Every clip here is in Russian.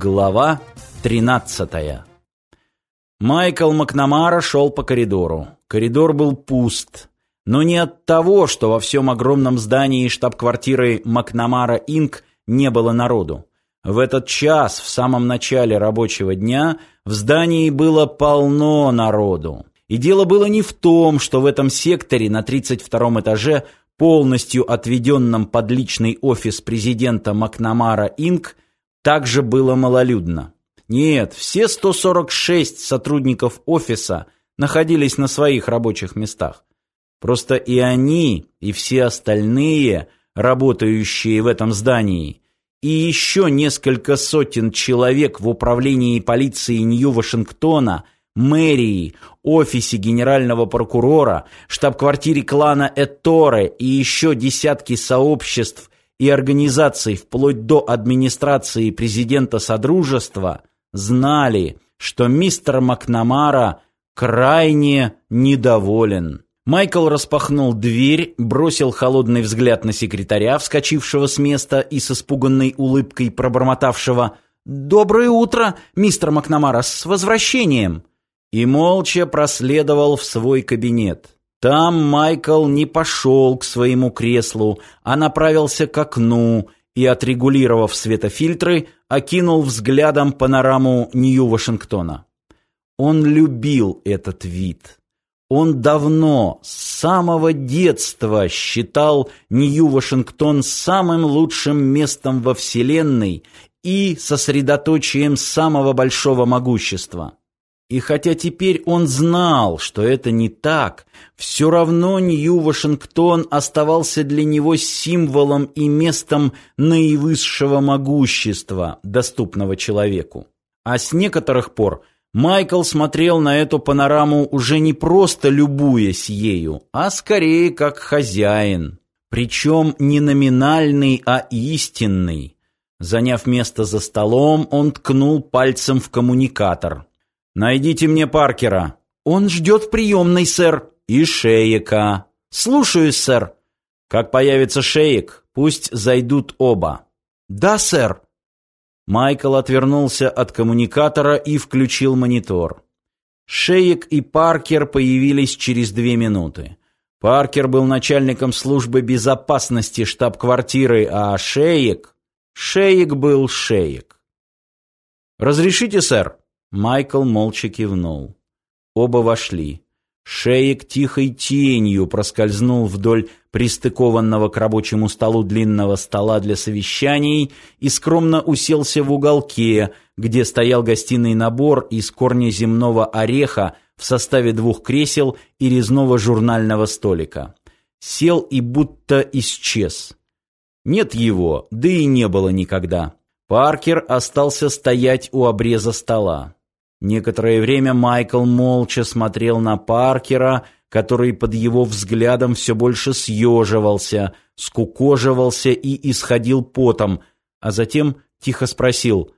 Глава 13 Майкл Макнамара шел по коридору. Коридор был пуст. Но не от того, что во всем огромном здании штаб-квартиры Макнамара Инк не было народу. В этот час, в самом начале рабочего дня, в здании было полно народу. И дело было не в том, что в этом секторе на 32 этаже, полностью отведенном под личный офис президента Макнамара Инк, также было малолюдно. Нет, все 146 сотрудников офиса находились на своих рабочих местах. Просто и они, и все остальные, работающие в этом здании, и еще несколько сотен человек в управлении полиции Нью-Вашингтона, мэрии, офисе генерального прокурора, штаб-квартире клана Эторе и еще десятки сообществ и организаций вплоть до администрации президента Содружества знали, что мистер Макнамара крайне недоволен. Майкл распахнул дверь, бросил холодный взгляд на секретаря, вскочившего с места и с испуганной улыбкой пробормотавшего «Доброе утро, мистер Макнамара, с возвращением!» и молча проследовал в свой кабинет. Там Майкл не пошел к своему креслу, а направился к окну и, отрегулировав светофильтры, окинул взглядом панораму Нью-Вашингтона. Он любил этот вид. Он давно, с самого детства, считал Нью-Вашингтон самым лучшим местом во Вселенной и сосредоточием самого большого могущества. И хотя теперь он знал, что это не так, все равно Нью-Вашингтон оставался для него символом и местом наивысшего могущества, доступного человеку. А с некоторых пор Майкл смотрел на эту панораму уже не просто любуясь ею, а скорее как хозяин. Причем не номинальный, а истинный. Заняв место за столом, он ткнул пальцем в коммуникатор – «Найдите мне Паркера». «Он ждет в приемной, сэр». «И Шейка». «Слушаюсь, сэр». «Как появится Шейк, пусть зайдут оба». «Да, сэр». Майкл отвернулся от коммуникатора и включил монитор. Шейк и Паркер появились через две минуты. Паркер был начальником службы безопасности штаб-квартиры, а Шейк... Шейк был Шейк. «Разрешите, сэр?» Майкл молча кивнул. Оба вошли. Шеек тихой тенью проскользнул вдоль пристыкованного к рабочему столу длинного стола для совещаний и скромно уселся в уголке, где стоял гостиный набор из корня земного ореха в составе двух кресел и резного журнального столика. Сел и будто исчез. Нет его, да и не было никогда. Паркер остался стоять у обреза стола. Некоторое время Майкл молча смотрел на Паркера, который под его взглядом все больше съеживался, скукоживался и исходил потом, а затем тихо спросил,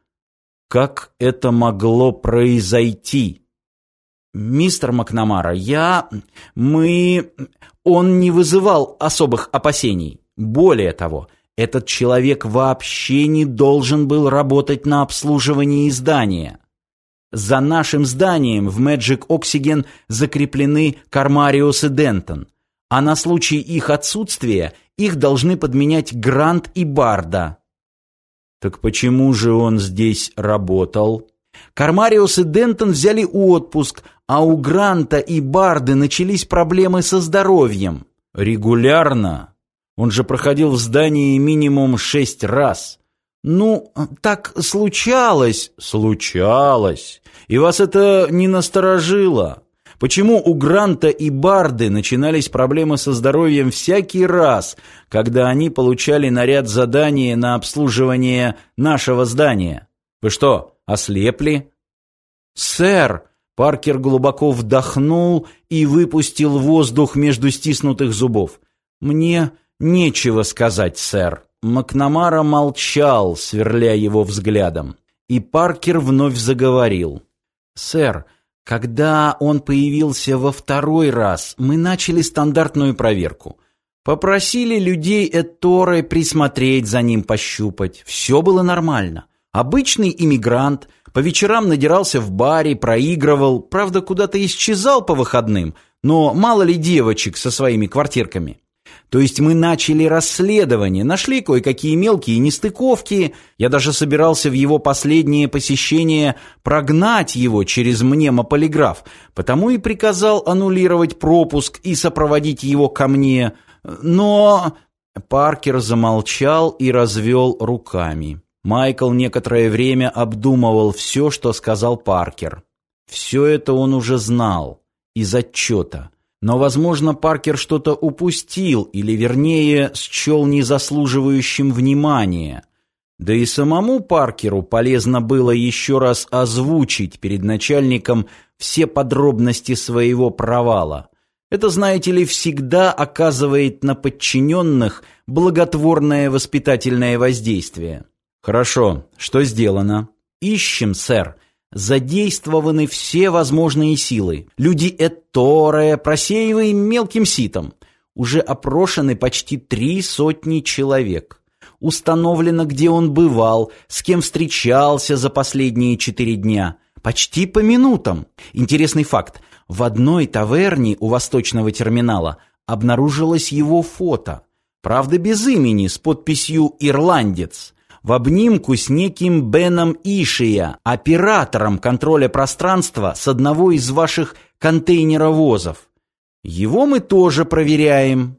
«Как это могло произойти?» «Мистер Макнамара, я... мы... он не вызывал особых опасений. Более того, этот человек вообще не должен был работать на обслуживании здания». За нашим зданием в Magic Oxygen закреплены Кармариус и Дентон, а на случай их отсутствия их должны подменять Грант и Барда. Так почему же он здесь работал? Кармариус и Дентон взяли отпуск, а у Гранта и Барды начались проблемы со здоровьем. Регулярно? Он же проходил в здании минимум шесть раз. Ну, так случалось, случалось. И вас это не насторожило? Почему у Гранта и Барды начинались проблемы со здоровьем всякий раз, когда они получали наряд задания на обслуживание нашего здания? Вы что, ослепли? Сэр, Паркер глубоко вдохнул и выпустил воздух между стиснутых зубов. Мне нечего сказать, сэр. Макнамара молчал, сверля его взглядом, и Паркер вновь заговорил. «Сэр, когда он появился во второй раз, мы начали стандартную проверку. Попросили людей Эторы присмотреть за ним, пощупать. Все было нормально. Обычный иммигрант, по вечерам надирался в баре, проигрывал, правда, куда-то исчезал по выходным, но мало ли девочек со своими квартирками. То есть мы начали расследование, нашли кое-какие мелкие нестыковки. Я даже собирался в его последнее посещение прогнать его через мнемополиграф, потому и приказал аннулировать пропуск и сопроводить его ко мне. Но Паркер замолчал и развел руками. Майкл некоторое время обдумывал все, что сказал Паркер. Все это он уже знал из отчета. Но, возможно, Паркер что-то упустил, или, вернее, счел незаслуживающим внимания. Да и самому Паркеру полезно было еще раз озвучить перед начальником все подробности своего провала. Это, знаете ли, всегда оказывает на подчиненных благотворное воспитательное воздействие. Хорошо, что сделано? Ищем, сэр. Задействованы все возможные силы. Люди Эторе, просеиваем мелким ситом. Уже опрошены почти три сотни человек. Установлено, где он бывал, с кем встречался за последние четыре дня. Почти по минутам. Интересный факт. В одной таверне у восточного терминала обнаружилось его фото. Правда, без имени, с подписью «Ирландец» в обнимку с неким Беном Ишия, оператором контроля пространства с одного из ваших контейнеровозов. Его мы тоже проверяем.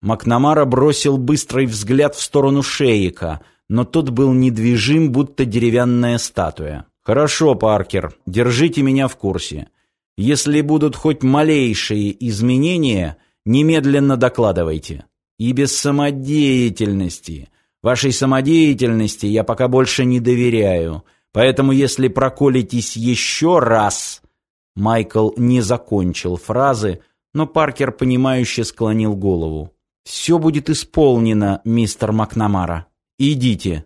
Макнамара бросил быстрый взгляд в сторону Шейка, но тот был недвижим, будто деревянная статуя. «Хорошо, Паркер, держите меня в курсе. Если будут хоть малейшие изменения, немедленно докладывайте. И без самодеятельности. Вашей самодеятельности я пока больше не доверяю. Поэтому если проколитесь еще раз...» Майкл не закончил фразы, но Паркер, понимающе склонил голову. «Все будет исполнено, мистер Макнамара. Идите».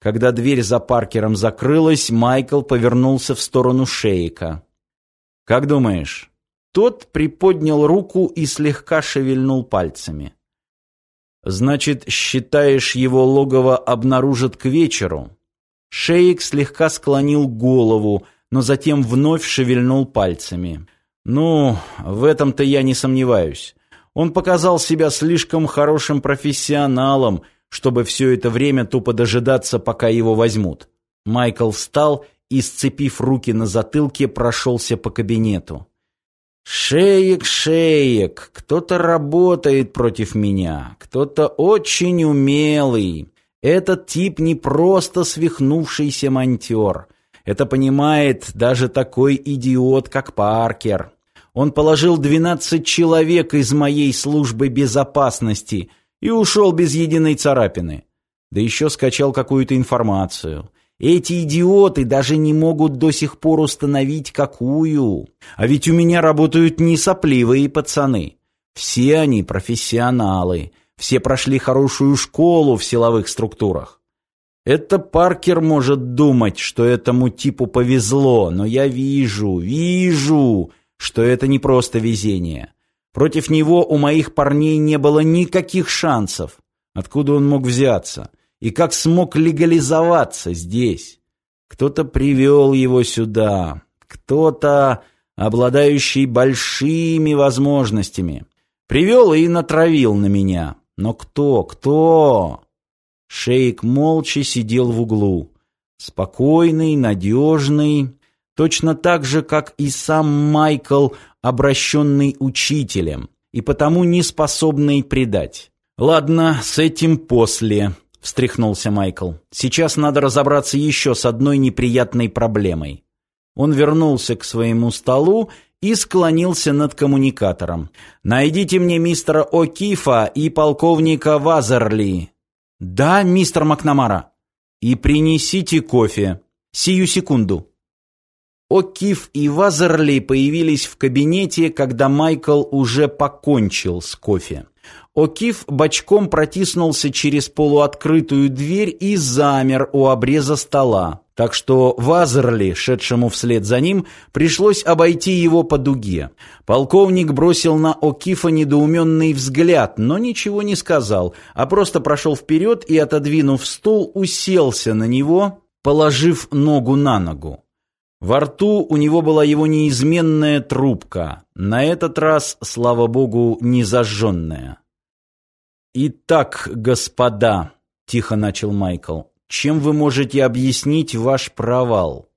Когда дверь за Паркером закрылась, Майкл повернулся в сторону Шейка. «Как думаешь?» Тот приподнял руку и слегка шевельнул пальцами. Значит, считаешь, его логово обнаружат к вечеру? Шейк слегка склонил голову, но затем вновь шевельнул пальцами. Ну, в этом-то я не сомневаюсь. Он показал себя слишком хорошим профессионалом, чтобы все это время тупо дожидаться, пока его возьмут. Майкл встал и, сцепив руки на затылке, прошелся по кабинету. «Шеек, шеек, кто-то работает против меня, кто-то очень умелый. Этот тип не просто свихнувшийся монтер. Это понимает даже такой идиот, как Паркер. Он положил двенадцать человек из моей службы безопасности и ушел без единой царапины. Да еще скачал какую-то информацию. Эти идиоты даже не могут до сих пор установить, какую. А ведь у меня работают не сопливые пацаны. Все они профессионалы. Все прошли хорошую школу в силовых структурах. Это Паркер может думать, что этому типу повезло, но я вижу, вижу, что это не просто везение. Против него у моих парней не было никаких шансов. Откуда он мог взяться? И как смог легализоваться здесь. Кто-то привел его сюда, кто-то, обладающий большими возможностями. Привел и натравил на меня. Но кто, кто? Шейк молча сидел в углу. Спокойный, надежный, точно так же, как и сам Майкл, обращенный учителем, и потому не способный предать. Ладно, с этим после. — встряхнулся Майкл. «Сейчас надо разобраться еще с одной неприятной проблемой». Он вернулся к своему столу и склонился над коммуникатором. «Найдите мне мистера О'Кифа и полковника Вазерли». «Да, мистер Макнамара». «И принесите кофе. Сию секунду». О'Киф и Вазерли появились в кабинете, когда Майкл уже покончил с кофе. Окиф бочком протиснулся через полуоткрытую дверь и замер у обреза стола. Так что Вазерли, шедшему вслед за ним, пришлось обойти его по дуге. Полковник бросил на Окифа недоуменный взгляд, но ничего не сказал, а просто прошел вперед и, отодвинув стул, уселся на него, положив ногу на ногу. Во рту у него была его неизменная трубка, на этот раз, слава богу, не зажженная. «Итак, господа», — тихо начал Майкл, — «чем вы можете объяснить ваш провал?»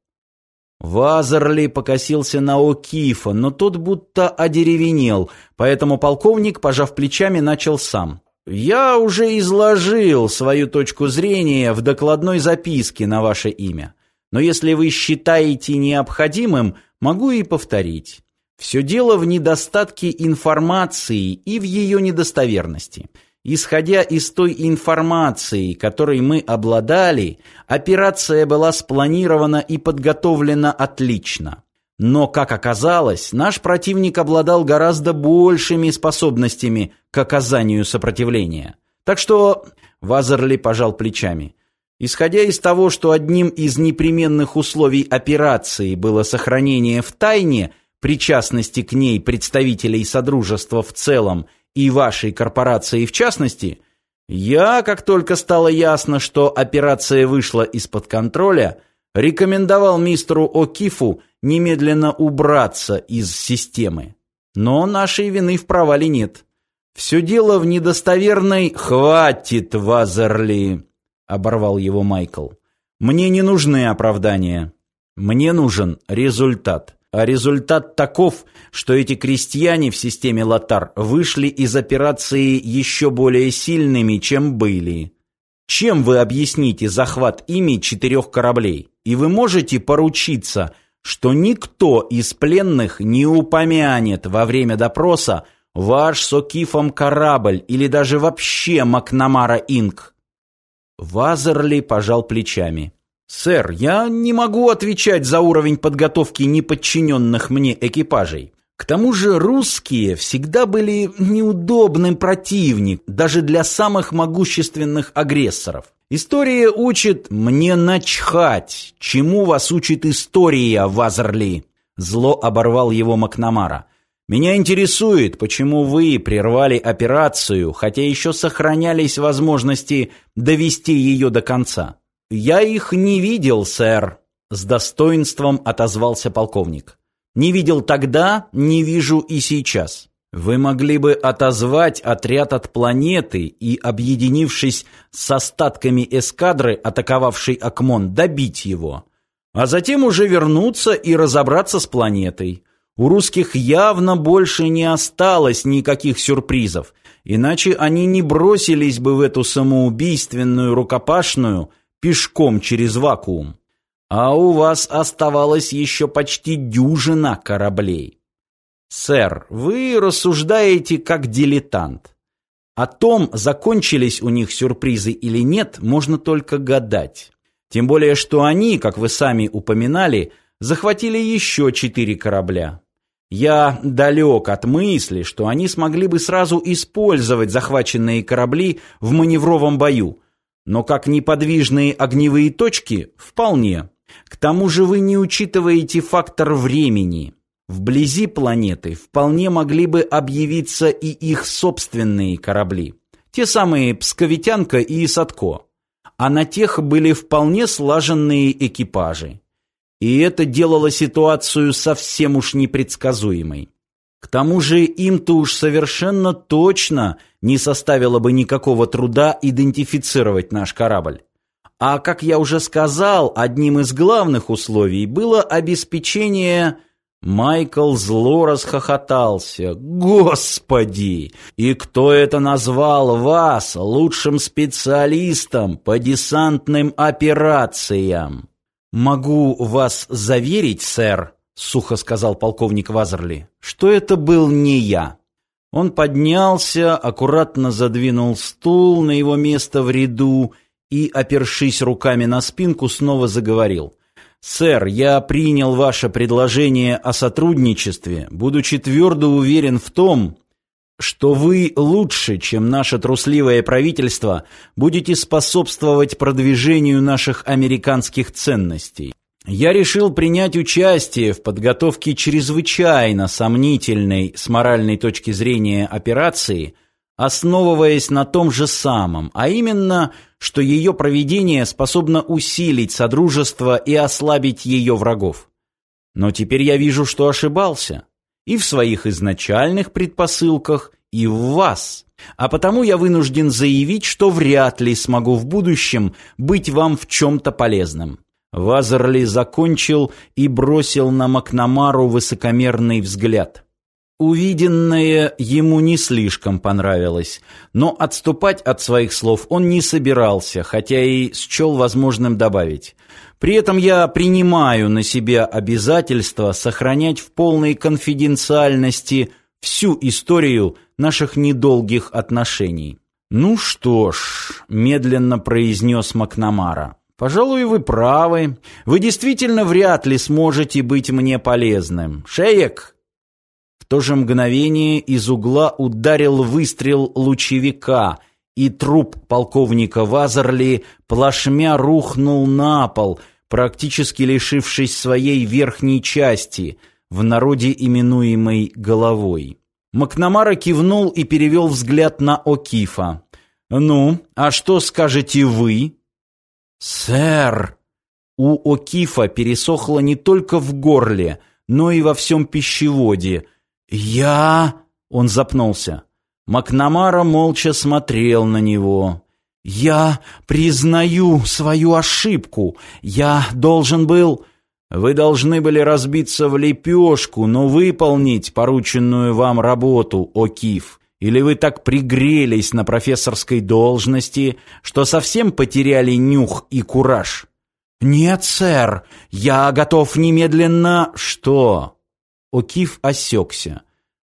Вазерли покосился на О'Кифа, но тот будто одеревенел, поэтому полковник, пожав плечами, начал сам. «Я уже изложил свою точку зрения в докладной записке на ваше имя, но если вы считаете необходимым, могу и повторить. Все дело в недостатке информации и в ее недостоверности». Исходя из той информации, которой мы обладали, операция была спланирована и подготовлена отлично. Но, как оказалось, наш противник обладал гораздо большими способностями к оказанию сопротивления. Так что Вазерли пожал плечами. Исходя из того, что одним из непременных условий операции было сохранение в тайне причастности к ней представителей Содружества в целом и вашей корпорации в частности, я, как только стало ясно, что операция вышла из-под контроля, рекомендовал мистеру О'Кифу немедленно убраться из системы. Но нашей вины в провале нет. Все дело в недостоверной «Хватит, Вазерли!» — оборвал его Майкл. «Мне не нужны оправдания. Мне нужен результат». А результат таков, что эти крестьяне в системе Латар вышли из операции еще более сильными, чем были. Чем вы объясните захват ими четырех кораблей? И вы можете поручиться, что никто из пленных не упомянет во время допроса ваш с Окифом корабль или даже вообще Макнамара Инк. Вазерли пожал плечами. «Сэр, я не могу отвечать за уровень подготовки неподчиненных мне экипажей. К тому же русские всегда были неудобным противник, даже для самых могущественных агрессоров. История учит мне начхать, чему вас учит история, Вазерли. Зло оборвал его Макнамара. Меня интересует, почему вы прервали операцию, хотя еще сохранялись возможности довести ее до конца. «Я их не видел, сэр», — с достоинством отозвался полковник. «Не видел тогда, не вижу и сейчас. Вы могли бы отозвать отряд от планеты и, объединившись с остатками эскадры, атаковавшей Акмон, добить его, а затем уже вернуться и разобраться с планетой. У русских явно больше не осталось никаких сюрпризов, иначе они не бросились бы в эту самоубийственную рукопашную, пешком через вакуум. А у вас оставалось еще почти дюжина кораблей. Сэр, вы рассуждаете как дилетант. О том, закончились у них сюрпризы или нет, можно только гадать. Тем более, что они, как вы сами упоминали, захватили еще четыре корабля. Я далек от мысли, что они смогли бы сразу использовать захваченные корабли в маневровом бою, но как неподвижные огневые точки – вполне. К тому же вы не учитываете фактор времени. Вблизи планеты вполне могли бы объявиться и их собственные корабли. Те самые «Псковитянка» и «Садко». А на тех были вполне слаженные экипажи. И это делало ситуацию совсем уж непредсказуемой. К тому же им-то уж совершенно точно не составило бы никакого труда идентифицировать наш корабль. А, как я уже сказал, одним из главных условий было обеспечение... Майкл зло расхохотался. «Господи! И кто это назвал вас лучшим специалистом по десантным операциям?» «Могу вас заверить, сэр», сухо сказал полковник Вазерли, что это был не я. Он поднялся, аккуратно задвинул стул на его место в ряду и, опершись руками на спинку, снова заговорил. «Сэр, я принял ваше предложение о сотрудничестве, будучи твердо уверен в том, что вы лучше, чем наше трусливое правительство, будете способствовать продвижению наших американских ценностей. Я решил принять участие в подготовке чрезвычайно сомнительной с моральной точки зрения операции, основываясь на том же самом, а именно, что ее проведение способно усилить содружество и ослабить ее врагов. Но теперь я вижу, что ошибался. И в своих изначальных предпосылках, и в вас. А потому я вынужден заявить, что вряд ли смогу в будущем быть вам в чем-то полезным. Вазерли закончил и бросил на Макнамару высокомерный взгляд. Увиденное ему не слишком понравилось, но отступать от своих слов он не собирался, хотя и счел возможным добавить. При этом я принимаю на себя обязательство сохранять в полной конфиденциальности всю историю наших недолгих отношений. «Ну что ж», — медленно произнес Макнамара, — «пожалуй, вы правы. Вы действительно вряд ли сможете быть мне полезным. Шеек!» В то же мгновение из угла ударил выстрел лучевика, и труп полковника Вазерли плашмя рухнул на пол, практически лишившись своей верхней части, в народе именуемой головой. Макнамара кивнул и перевел взгляд на Окифа. «Ну, а что скажете вы?» «Сэр!» У Окифа пересохло не только в горле, но и во всем пищеводе. «Я...» — он запнулся. Макнамара молча смотрел на него. «Я признаю свою ошибку. Я должен был...» Вы должны были разбиться в лепешку, но выполнить порученную вам работу, о Киф. Или вы так пригрелись на профессорской должности, что совсем потеряли нюх и кураж? Нет, сэр, я готов немедленно... Что? Окиф осекся.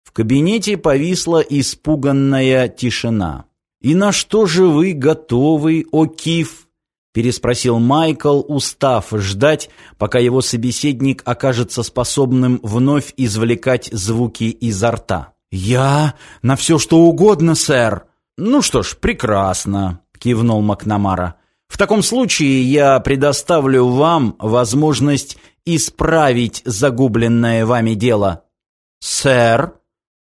В кабинете повисла испуганная тишина. «И на что же вы готовы, Окиф?» переспросил Майкл, устав ждать, пока его собеседник окажется способным вновь извлекать звуки изо рта. «Я? На все что угодно, сэр!» «Ну что ж, прекрасно», — кивнул Макнамара. «В таком случае я предоставлю вам возможность исправить загубленное вами дело». «Сэр?»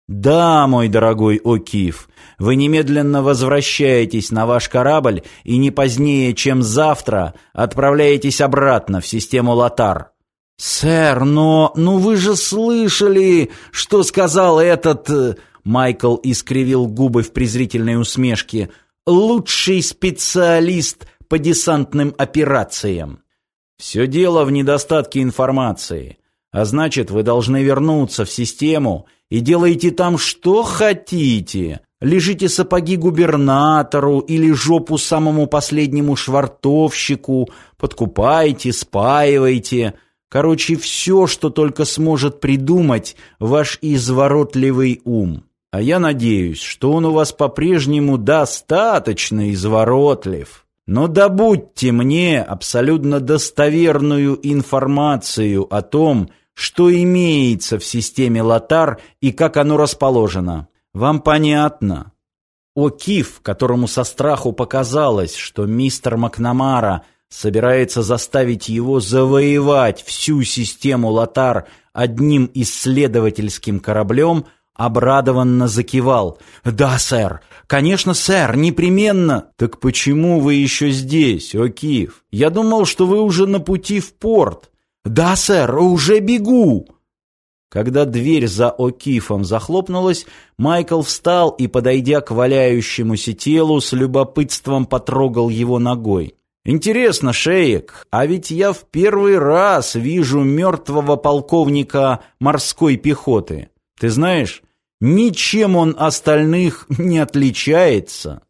«Да, мой дорогой О'Кив, вы немедленно возвращаетесь на ваш корабль и не позднее, чем завтра, отправляетесь обратно в систему Латар». «Сэр, но... ну вы же слышали, что сказал этот...» э, Майкл искривил губы в презрительной усмешке. «Лучший специалист по десантным операциям». «Все дело в недостатке информации. А значит, вы должны вернуться в систему и делаете там что хотите. Лежите сапоги губернатору или жопу самому последнему швартовщику, подкупайте, спаивайте. Короче, все, что только сможет придумать ваш изворотливый ум. А я надеюсь, что он у вас по-прежнему достаточно изворотлив». Но добудьте мне абсолютно достоверную информацию о том, что имеется в системе Лотар и как оно расположено. Вам понятно? О Киф, которому со страху показалось, что мистер Макнамара собирается заставить его завоевать всю систему Лотар одним исследовательским кораблем, обрадованно закивал. «Да, сэр! Конечно, сэр! Непременно!» «Так почему вы еще здесь, о Киф? Я думал, что вы уже на пути в порт!» «Да, сэр, уже бегу!» Когда дверь за О'Кифом захлопнулась, Майкл встал и, подойдя к валяющемуся телу, с любопытством потрогал его ногой. «Интересно, Шеек, а ведь я в первый раз вижу мертвого полковника морской пехоты. Ты знаешь, ничем он остальных не отличается».